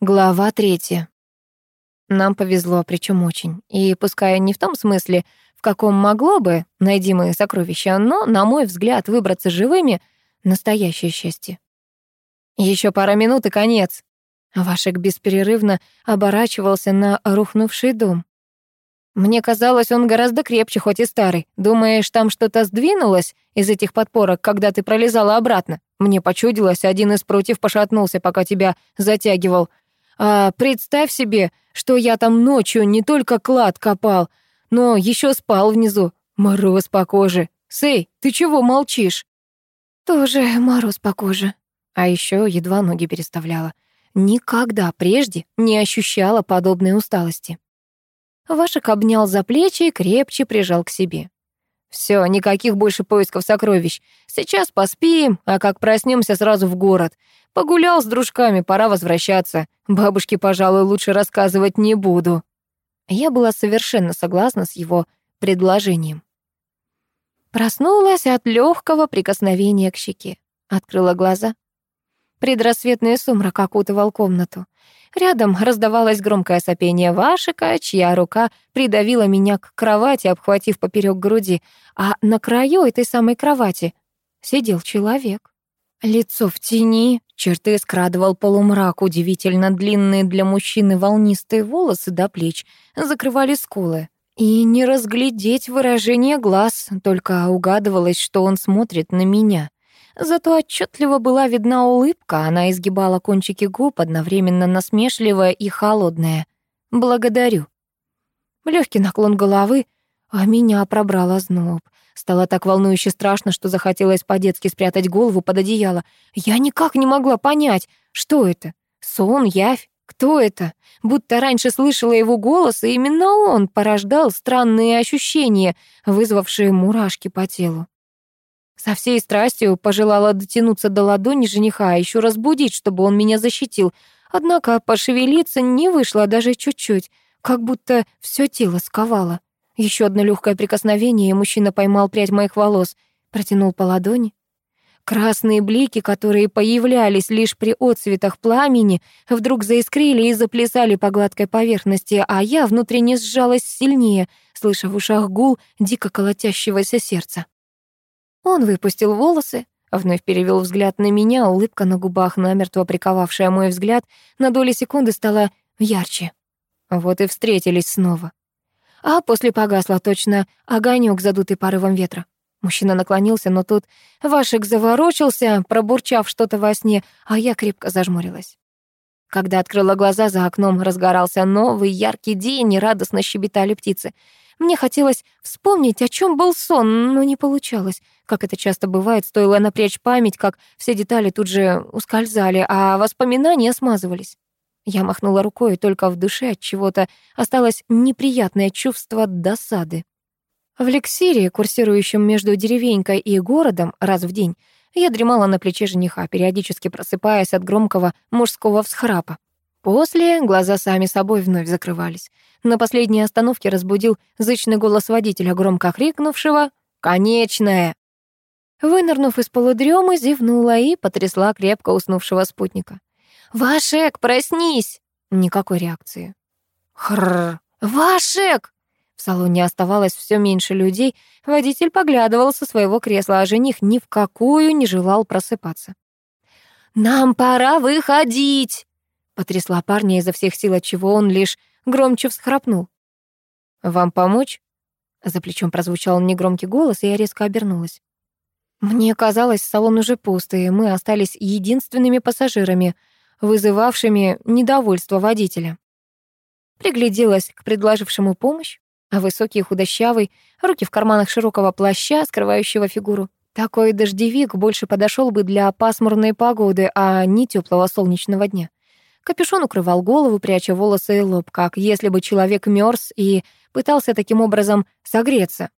Глава третья. Нам повезло, причем очень. И пускай не в том смысле, в каком могло бы, найди мы сокровища, но, на мой взгляд, выбраться живыми — настоящее счастье. Еще пара минут и конец. Вашек бесперерывно оборачивался на рухнувший дом. Мне казалось, он гораздо крепче, хоть и старый. Думаешь, там что-то сдвинулось из этих подпорок, когда ты пролезала обратно? Мне почудилось, один из прутьев пошатнулся, пока тебя затягивал. А представь себе, что я там ночью не только клад копал, но еще спал внизу. Мороз по коже. Сэй, ты чего молчишь? Тоже мороз по коже. А еще едва ноги переставляла. Никогда прежде не ощущала подобной усталости. Вашек обнял за плечи и крепче прижал к себе. Все, никаких больше поисков сокровищ. Сейчас поспим, а как проснемся, сразу в город. Погулял с дружками, пора возвращаться. Бабушке, пожалуй, лучше рассказывать не буду. Я была совершенно согласна с его предложением. Проснулась от легкого прикосновения к щеке. Открыла глаза. Предрассветный сумрак окутывал комнату. Рядом раздавалось громкое сопение Вашика, чья рука придавила меня к кровати, обхватив поперек груди, а на краю этой самой кровати сидел человек. Лицо в тени, черты скрадывал полумрак, удивительно длинные для мужчины волнистые волосы до плеч закрывали скулы. И не разглядеть выражение глаз, только угадывалось, что он смотрит на меня. Зато отчетливо была видна улыбка, она изгибала кончики губ, одновременно насмешливая и холодная. «Благодарю». Легкий наклон головы, а меня пробрала зноб. Стало так волнующе страшно, что захотелось по-детски спрятать голову под одеяло. Я никак не могла понять, что это. Сон, явь, кто это? Будто раньше слышала его голос, и именно он порождал странные ощущения, вызвавшие мурашки по телу. Со всей страстью пожелала дотянуться до ладони жениха, а еще разбудить, чтобы он меня защитил. Однако пошевелиться не вышло даже чуть-чуть, как будто все тело сковало. Еще одно легкое прикосновение, и мужчина поймал прядь моих волос, протянул по ладони. Красные блики, которые появлялись лишь при отцветах пламени, вдруг заискрили и заплясали по гладкой поверхности, а я внутренне сжалась сильнее, слыша в ушах гул дико колотящегося сердца. Он выпустил волосы, вновь перевел взгляд на меня, улыбка на губах, намертво приковавшая мой взгляд, на доли секунды стала ярче. Вот и встретились снова. А после погасла точно огонек, задутый порывом ветра. Мужчина наклонился, но тут Вашек заворочился, пробурчав что-то во сне, а я крепко зажмурилась. Когда открыла глаза, за окном разгорался новый яркий день, и радостно щебетали птицы. Мне хотелось вспомнить, о чем был сон, но не получалось. Как это часто бывает, стоило напрячь память, как все детали тут же ускользали, а воспоминания смазывались. Я махнула рукой, и только в душе от чего-то осталось неприятное чувство досады. В лексире, курсирующем между деревенькой и городом раз в день, я дремала на плече жениха, периодически просыпаясь от громкого мужского всхрапа. После глаза сами собой вновь закрывались. На последней остановке разбудил зычный голос водителя, громко крикнувшего «Конечная!». Вынырнув из полудремы, зевнула и потрясла крепко уснувшего спутника. «Вашек, проснись!» Никакой реакции. Хрррр. «Вашек!» В салоне оставалось все меньше людей, водитель поглядывал со своего кресла, а жених ни в какую не желал просыпаться. «Нам пора выходить!» Потрясла парня изо всех сил, от чего он лишь громче всхрапнул. «Вам помочь?» За плечом прозвучал негромкий голос, и я резко обернулась. Мне казалось, салон уже пуст, и мы остались единственными пассажирами, вызывавшими недовольство водителя. Пригляделась к предложившему помощь, а высокий худощавый, руки в карманах широкого плаща, скрывающего фигуру. Такой дождевик больше подошел бы для пасмурной погоды, а не теплого солнечного дня. Капюшон укрывал голову, пряча волосы и лоб, как если бы человек мерз и пытался таким образом согреться.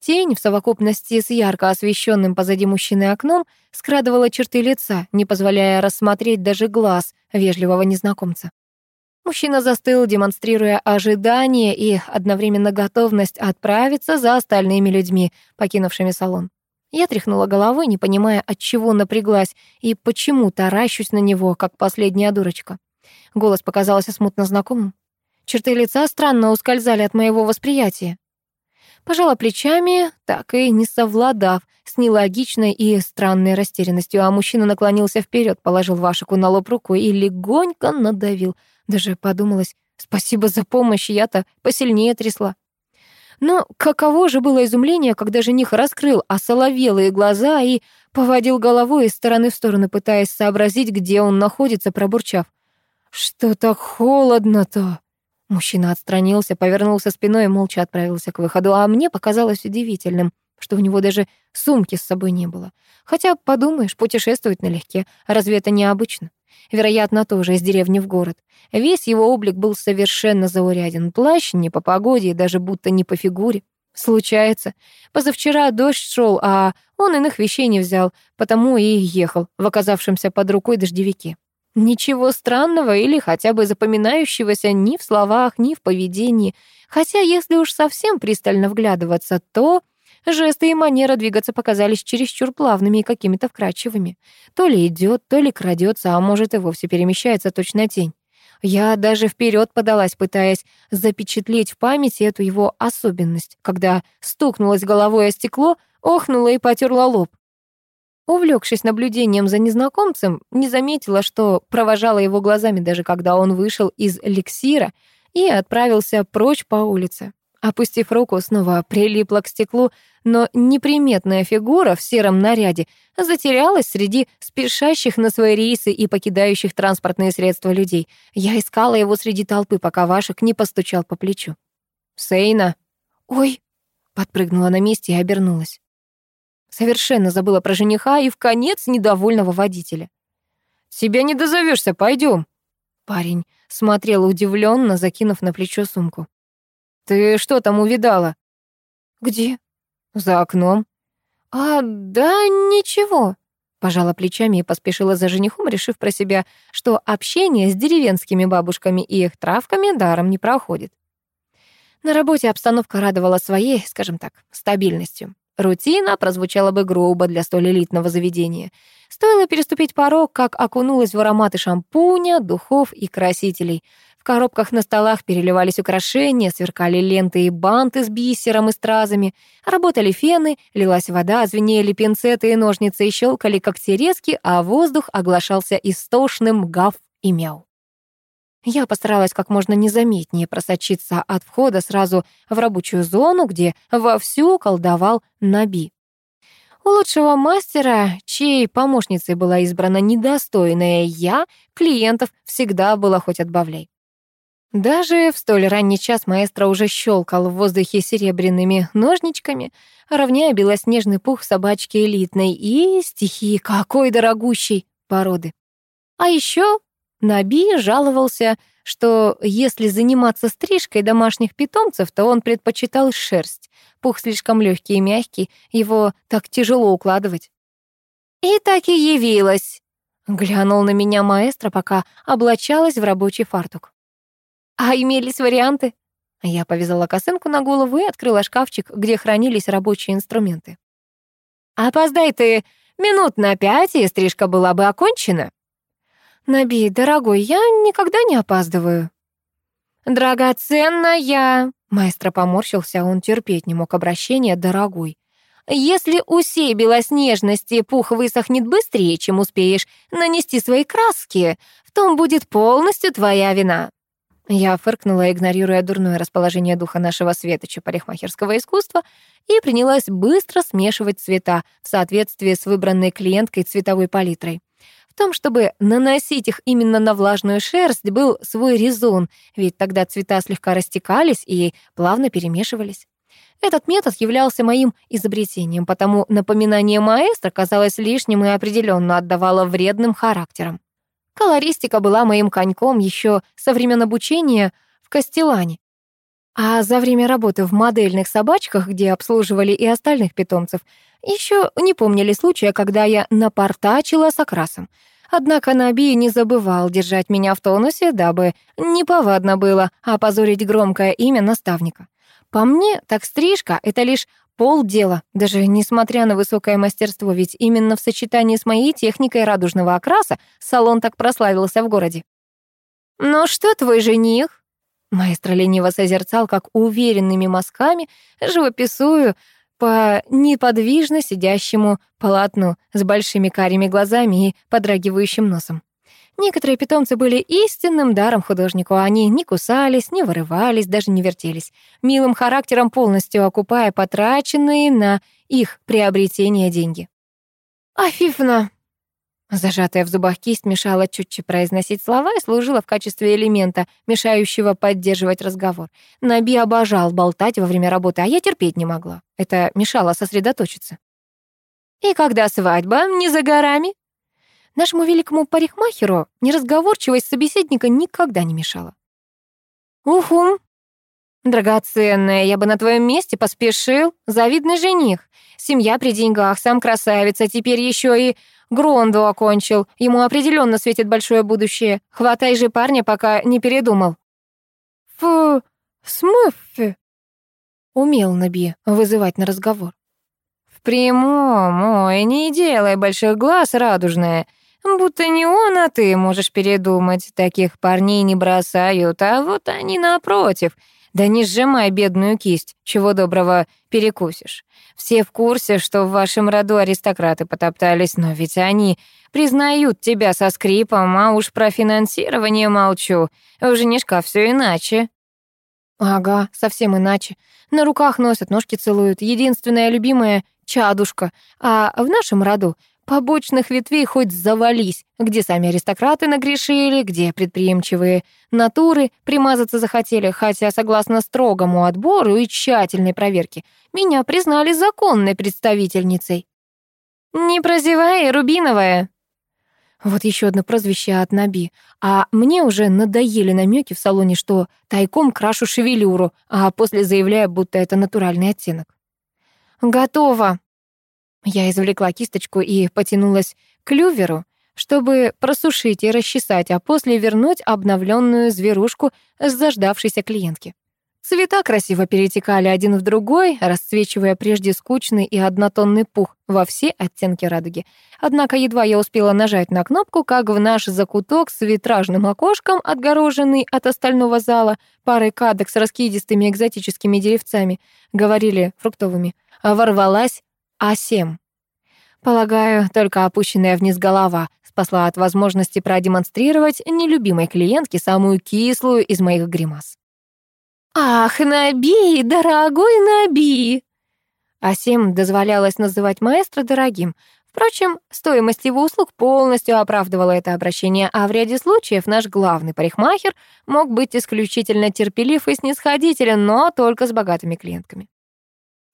Тень в совокупности с ярко освещенным позади мужчины окном скрадывала черты лица, не позволяя рассмотреть даже глаз вежливого незнакомца. Мужчина застыл, демонстрируя ожидание и одновременно готовность отправиться за остальными людьми, покинувшими салон. Я тряхнула головой, не понимая, от чего напряглась и почему таращусь на него, как последняя дурочка. Голос показался смутно знакомым. Черты лица странно ускользали от моего восприятия. Пожала плечами, так и не совладав с нелогичной и странной растерянностью, а мужчина наклонился вперед, положил Вашику на лоб руку и легонько надавил. Даже подумалось, спасибо за помощь, я-то посильнее трясла. Но каково же было изумление, когда жених раскрыл осоловелые глаза и поводил головой из стороны в сторону, пытаясь сообразить, где он находится, пробурчав. «Что так холодно-то?» Мужчина отстранился, повернулся спиной и молча отправился к выходу, а мне показалось удивительным, что у него даже сумки с собой не было. Хотя, подумаешь, путешествовать налегке, разве это необычно? Вероятно, тоже из деревни в город. Весь его облик был совершенно зауряден. Плащ не по погоде и даже будто не по фигуре. Случается. Позавчера дождь шел, а он иных вещей не взял, потому и ехал в оказавшемся под рукой дождевике. Ничего странного или хотя бы запоминающегося ни в словах, ни в поведении. Хотя, если уж совсем пристально вглядываться, то жесты и манера двигаться показались чересчур плавными и какими-то вкрадчивыми. То ли идет, то ли крадется, а может и вовсе перемещается точно тень. Я даже вперед подалась, пытаясь запечатлеть в памяти эту его особенность, когда стукнулась головой о стекло, охнула и потерла лоб. Увлекшись наблюдением за незнакомцем, не заметила, что провожала его глазами, даже когда он вышел из эликсира и отправился прочь по улице. Опустив руку, снова прилипла к стеклу, но неприметная фигура в сером наряде затерялась среди спешащих на свои рейсы и покидающих транспортные средства людей. Я искала его среди толпы, пока Вашек не постучал по плечу. «Сейна!» «Ой!» — подпрыгнула на месте и обернулась. Совершенно забыла про жениха и в конец недовольного водителя. «Тебя не дозовешься, пойдем. Парень смотрел удивленно, закинув на плечо сумку. «Ты что там увидала?» «Где?» «За окном». «А, да ничего», — пожала плечами и поспешила за женихом, решив про себя, что общение с деревенскими бабушками и их травками даром не проходит. На работе обстановка радовала своей, скажем так, стабильностью. Рутина прозвучала бы грубо для столь элитного заведения. Стоило переступить порог, как окунулась в ароматы шампуня, духов и красителей. Коробках на столах переливались украшения, сверкали ленты и банты с бисером и стразами, работали фены, лилась вода, звенели пинцеты и ножницы и щелкали когтерезки, а воздух оглашался истошным гав и мяу. Я постаралась как можно незаметнее просочиться от входа сразу в рабочую зону, где вовсю колдовал Наби. У лучшего мастера, чьей помощницей была избрана недостойная я, клиентов всегда было хоть отбавляй. Даже в столь ранний час маэстро уже щелкал в воздухе серебряными ножничками, равняя белоснежный пух собачки элитной и стихии какой дорогущей породы. А еще Наби жаловался, что если заниматься стрижкой домашних питомцев, то он предпочитал шерсть. Пух слишком легкий и мягкий, его так тяжело укладывать. «И так и явилась», — глянул на меня маэстро, пока облачалась в рабочий фартук. «А имелись варианты?» Я повязала косынку на голову и открыла шкафчик, где хранились рабочие инструменты. «Опоздай ты минут на пять, и стрижка была бы окончена», «Наби, дорогой, я никогда не опаздываю». «Драгоценная!» Маэстро поморщился, он терпеть не мог обращения «дорогой». «Если у сей белоснежности пух высохнет быстрее, чем успеешь нанести свои краски, в том будет полностью твоя вина». Я фыркнула, игнорируя дурное расположение духа нашего светоча парикмахерского искусства, и принялась быстро смешивать цвета в соответствии с выбранной клиенткой цветовой палитрой том, чтобы наносить их именно на влажную шерсть, был свой резон, ведь тогда цвета слегка растекались и плавно перемешивались. Этот метод являлся моим изобретением, потому напоминание маэстро казалось лишним и определенно отдавало вредным характером. Колористика была моим коньком еще со времен обучения в Кастелане. А за время работы в модельных собачках, где обслуживали и остальных питомцев, еще не помнили случая, когда я напортачила с окрасом. Однако Наби не забывал держать меня в тонусе, дабы неповадно было опозорить громкое имя наставника. По мне, так стрижка — это лишь полдела, даже несмотря на высокое мастерство, ведь именно в сочетании с моей техникой радужного окраса салон так прославился в городе. «Ну что твой жених?» Маэстро лениво созерцал, как уверенными мазками живописую по неподвижно сидящему полотну с большими карими глазами и подрагивающим носом. Некоторые питомцы были истинным даром художнику. Они не кусались, не вырывались, даже не вертелись, милым характером полностью окупая потраченные на их приобретение деньги. «Афифна!» Зажатая в зубах кисть мешала чуть-чуть произносить слова и служила в качестве элемента, мешающего поддерживать разговор. Наби обожал болтать во время работы, а я терпеть не могла. Это мешало сосредоточиться. «И когда свадьба? Не за горами?» Нашему великому парикмахеру неразговорчивость собеседника никогда не мешала. «Уху! Драгоценная, я бы на твоем месте поспешил. Завидный жених. Семья при деньгах, сам красавица, теперь еще и Гронду окончил. Ему определенно светит большое будущее. Хватай же парня, пока не передумал». «Фу, смыффи!» Умел Наби вызывать на разговор. «В прямом, ой, не делай больших глаз, радужная. Будто не он, а ты можешь передумать. Таких парней не бросают, а вот они напротив. Да не сжимай бедную кисть, чего доброго перекусишь. Все в курсе, что в вашем роду аристократы потоптались, но ведь они признают тебя со скрипом, а уж про финансирование молчу. У женишка все иначе. Ага, совсем иначе. На руках носят, ножки целуют. Единственная любимая — чадушка. А в нашем роду Побочных ветвей хоть завались, где сами аристократы нагрешили, где предприимчивые натуры примазаться захотели, хотя, согласно строгому отбору и тщательной проверке, меня признали законной представительницей. «Не прозевай, Рубиновая!» Вот еще одно прозвище от Наби. А мне уже надоели намеки в салоне, что тайком крашу шевелюру, а после заявляю, будто это натуральный оттенок. «Готово!» Я извлекла кисточку и потянулась к люверу, чтобы просушить и расчесать, а после вернуть обновленную зверушку с заждавшейся клиентки. Цвета красиво перетекали один в другой, расцвечивая прежде скучный и однотонный пух во все оттенки радуги. Однако едва я успела нажать на кнопку, как в наш закуток с витражным окошком, отгороженный от остального зала, парой кадок с раскидистыми экзотическими деревцами, говорили фруктовыми, ворвалась а7. Полагаю, только опущенная вниз голова спасла от возможности продемонстрировать нелюбимой клиентке самую кислую из моих гримас. «Ах, Наби, дорогой Наби!» Асим дозволялось называть маэстро дорогим. Впрочем, стоимость его услуг полностью оправдывала это обращение, а в ряде случаев наш главный парикмахер мог быть исключительно терпелив и снисходителен, но только с богатыми клиентками.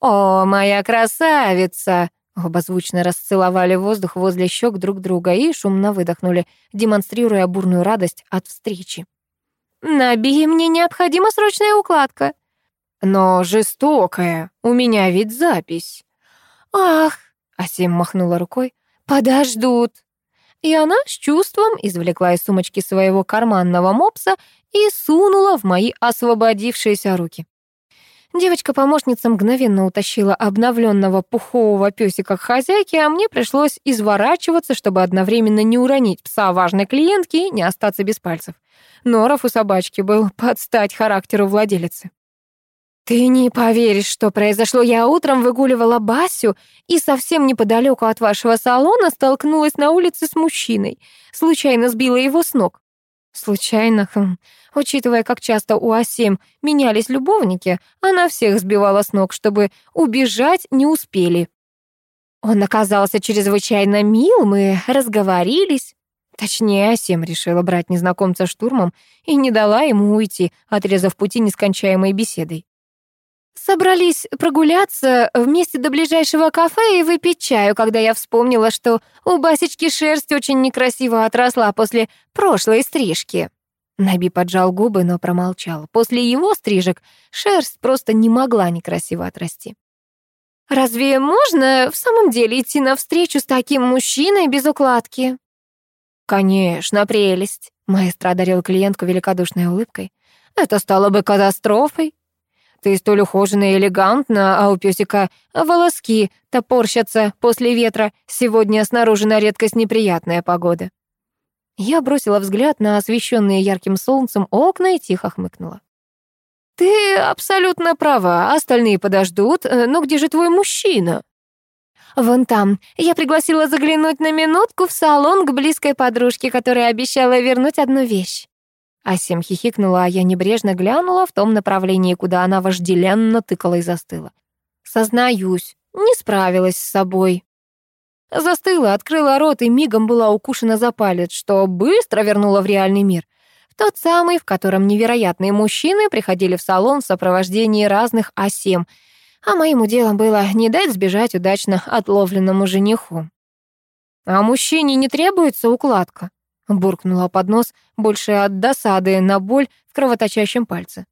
«О, моя красавица!» Оба звучно расцеловали воздух возле щек друг друга и шумно выдохнули, демонстрируя бурную радость от встречи. «Наби, мне необходима срочная укладка». «Но жестокая, у меня ведь запись». «Ах!» — Асим махнула рукой. «Подождут». И она с чувством извлекла из сумочки своего карманного мопса и сунула в мои освободившиеся руки. Девочка-помощница мгновенно утащила обновленного пухового песика к хозяйке, а мне пришлось изворачиваться, чтобы одновременно не уронить пса важной клиентки и не остаться без пальцев. Норов у собачки был под стать характеру владелицы. «Ты не поверишь, что произошло. Я утром выгуливала Басю и совсем неподалеку от вашего салона столкнулась на улице с мужчиной. Случайно сбила его с ног. Случайно, хм. Учитывая, как часто у А7 менялись любовники, она всех сбивала с ног, чтобы убежать не успели. Он оказался чрезвычайно мил, мы разговорились. Точнее, А7 решила брать незнакомца штурмом и не дала ему уйти, отрезав пути нескончаемой беседой. Собрались прогуляться вместе до ближайшего кафе и выпить чаю, когда я вспомнила, что у Басечки шерсть очень некрасиво отросла после прошлой стрижки. Наби поджал губы, но промолчал. После его стрижек шерсть просто не могла некрасиво отрасти. «Разве можно в самом деле идти навстречу с таким мужчиной без укладки?» «Конечно, прелесть», — маэстро одарил клиентку великодушной улыбкой. «Это стало бы катастрофой. Ты столь ухожена и элегантна, а у пёсика волоски топорщатся после ветра. Сегодня снаружи на редкость неприятная погода». Я бросила взгляд на освещенные ярким солнцем окна и тихо хмыкнула. «Ты абсолютно права, остальные подождут, э, но где же твой мужчина?» «Вон там. Я пригласила заглянуть на минутку в салон к близкой подружке, которая обещала вернуть одну вещь». Асим хихикнула, а я небрежно глянула в том направлении, куда она вожделенно тыкала и застыла. Сознаюсь, не справилась с собой. Застыла, открыла рот и мигом была укушена за палец, что быстро вернула в реальный мир. Тот самый, в котором невероятные мужчины приходили в салон в сопровождении разных асем, а моим делом было не дать сбежать удачно отловленному жениху. «А мужчине не требуется укладка?» — буркнула под нос, больше от досады на боль в кровоточащем пальце.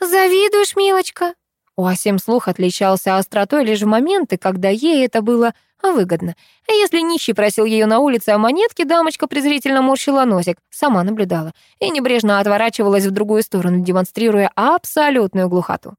«Завидуешь, милочка?» У Асим слух отличался остротой лишь в моменты, когда ей это было выгодно. А если нищий просил ее на улице о монетке, дамочка презрительно морщила носик, сама наблюдала, и небрежно отворачивалась в другую сторону, демонстрируя абсолютную глухоту.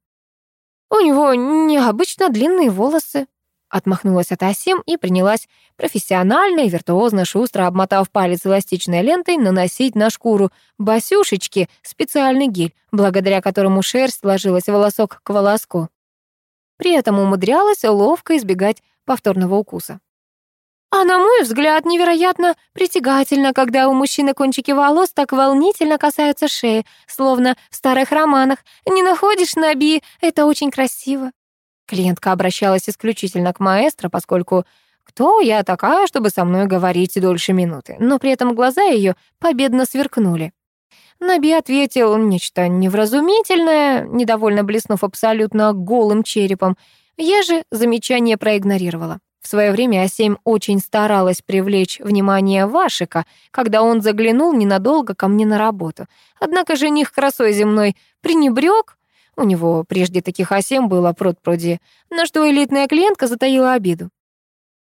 «У него необычно длинные волосы», Отмахнулась от Асим и принялась профессионально и виртуозно шустро, обмотав палец эластичной лентой, наносить на шкуру басюшечки специальный гель, благодаря которому шерсть ложилась волосок к волоску. При этом умудрялась ловко избегать повторного укуса. А на мой взгляд, невероятно притягательно, когда у мужчины кончики волос так волнительно касаются шеи, словно в старых романах. Не находишь, Наби? Это очень красиво. Клиентка обращалась исключительно к маэстро, поскольку кто я такая, чтобы со мной говорить дольше минуты? Но при этом глаза ее победно сверкнули. Наби ответил нечто невразумительное, недовольно блеснув абсолютно голым черепом. Я же замечание проигнорировала. В свое время А7 очень старалась привлечь внимание Вашика, когда он заглянул ненадолго ко мне на работу. Однако жених красой земной пренебрег у него прежде таких осем было пруд-пруди, на что элитная клиентка затаила обиду.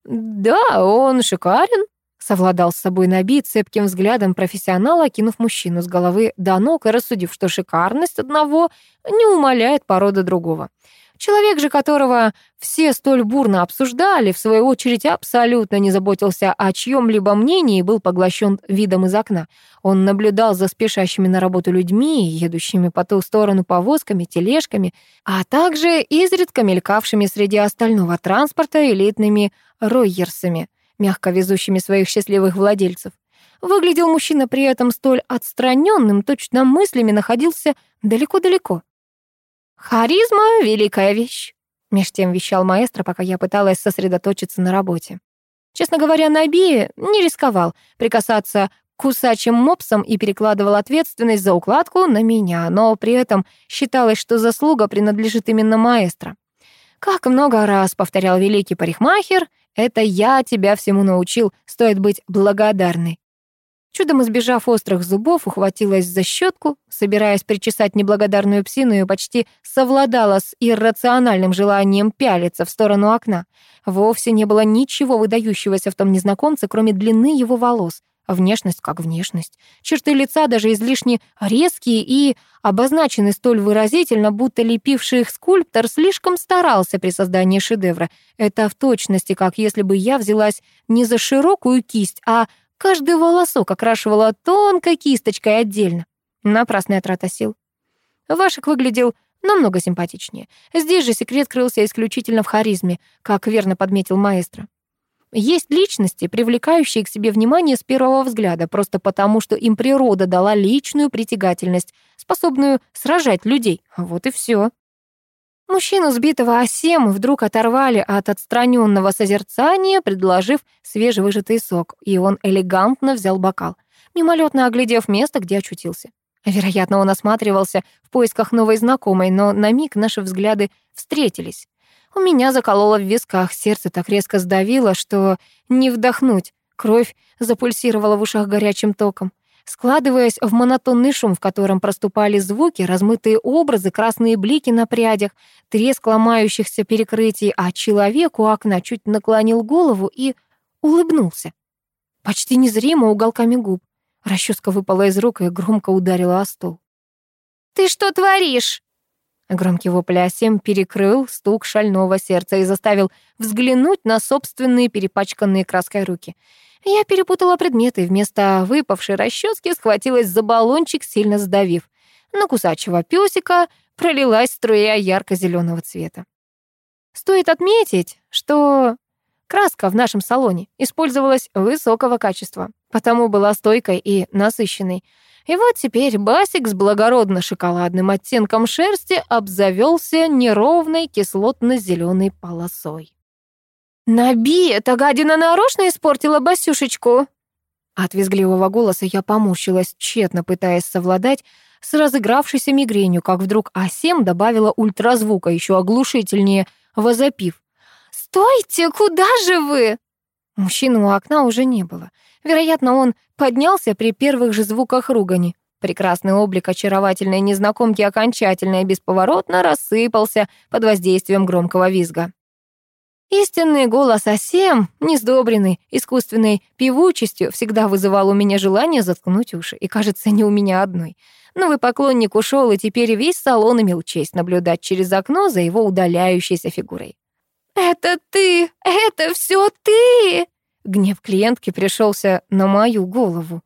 «Да, он шикарен», — совладал с собой Наби цепким взглядом профессионала, окинув мужчину с головы до ног и рассудив, что шикарность одного не умаляет породы другого. Человек же, которого все столь бурно обсуждали, в свою очередь абсолютно не заботился о чьем-либо мнении и был поглощен видом из окна. Он наблюдал за спешащими на работу людьми, едущими по ту сторону повозками, тележками, а также изредка мелькавшими среди остального транспорта элитными ройерсами, мягко везущими своих счастливых владельцев. Выглядел мужчина при этом столь отстраненным, точно мыслями находился далеко-далеко. «Харизма — великая вещь», — меж тем вещал маэстро, пока я пыталась сосредоточиться на работе. Честно говоря, Наби не рисковал прикасаться к кусачим мопсам и перекладывал ответственность за укладку на меня, но при этом считалось, что заслуга принадлежит именно маэстро. Как много раз повторял великий парикмахер, это я тебя всему научил, стоит быть благодарной. Чудом избежав острых зубов, ухватилась за щетку, собираясь причесать неблагодарную псину и почти совладала с иррациональным желанием пялиться в сторону окна. Вовсе не было ничего выдающегося в том незнакомце, кроме длины его волос. Внешность как внешность. Черты лица даже излишне резкие и обозначены столь выразительно, будто лепивший их скульптор слишком старался при создании шедевра. Это в точности, как если бы я взялась не за широкую кисть, а Каждый волосок окрашивала тонкой кисточкой отдельно. Напрасная трата сил. Вашик выглядел намного симпатичнее. Здесь же секрет крылся исключительно в харизме, как верно подметил маэстро. Есть личности, привлекающие к себе внимание с первого взгляда, просто потому, что им природа дала личную притягательность, способную сражать людей. Вот и все. Мужчину, сбитого о сем, вдруг оторвали от отстраненного созерцания, предложив свежевыжатый сок, и он элегантно взял бокал, мимолетно оглядев место, где очутился. Вероятно, он осматривался в поисках новой знакомой, но на миг наши взгляды встретились. У меня закололо в висках, сердце так резко сдавило, что не вдохнуть. Кровь запульсировала в ушах горячим током складываясь в монотонный шум, в котором проступали звуки, размытые образы, красные блики на прядях, треск ломающихся перекрытий, а человек у окна чуть наклонил голову и улыбнулся. Почти незримо уголками губ. Расческа выпала из рук и громко ударила о стол. «Ты что творишь?» Громкий вопль Асем перекрыл стук шального сердца и заставил взглянуть на собственные перепачканные краской руки — Я перепутала предметы, вместо выпавшей расчески схватилась за баллончик, сильно сдавив. На кусачего песика пролилась струя ярко-зеленого цвета. Стоит отметить, что краска в нашем салоне использовалась высокого качества, потому была стойкой и насыщенной. И вот теперь Басик с благородно-шоколадным оттенком шерсти обзавелся неровной кислотно-зеленой полосой. «Наби, эта гадина нарочно испортила Басюшечку!» От визгливого голоса я поморщилась, тщетно пытаясь совладать с разыгравшейся мигренью, как вдруг Асем добавила ультразвука, еще оглушительнее, возопив. «Стойте, куда же вы?» Мужчины у окна уже не было. Вероятно, он поднялся при первых же звуках ругани. Прекрасный облик очаровательной незнакомки окончательно и бесповоротно рассыпался под воздействием громкого визга. Истинный голос Асем, несдобренный искусственной певучестью, всегда вызывал у меня желание заткнуть уши. И, кажется, не у меня одной. Новый поклонник ушел, и теперь весь салон имел честь наблюдать через окно за его удаляющейся фигурой. «Это ты! Это все ты!» Гнев клиентки пришелся на мою голову.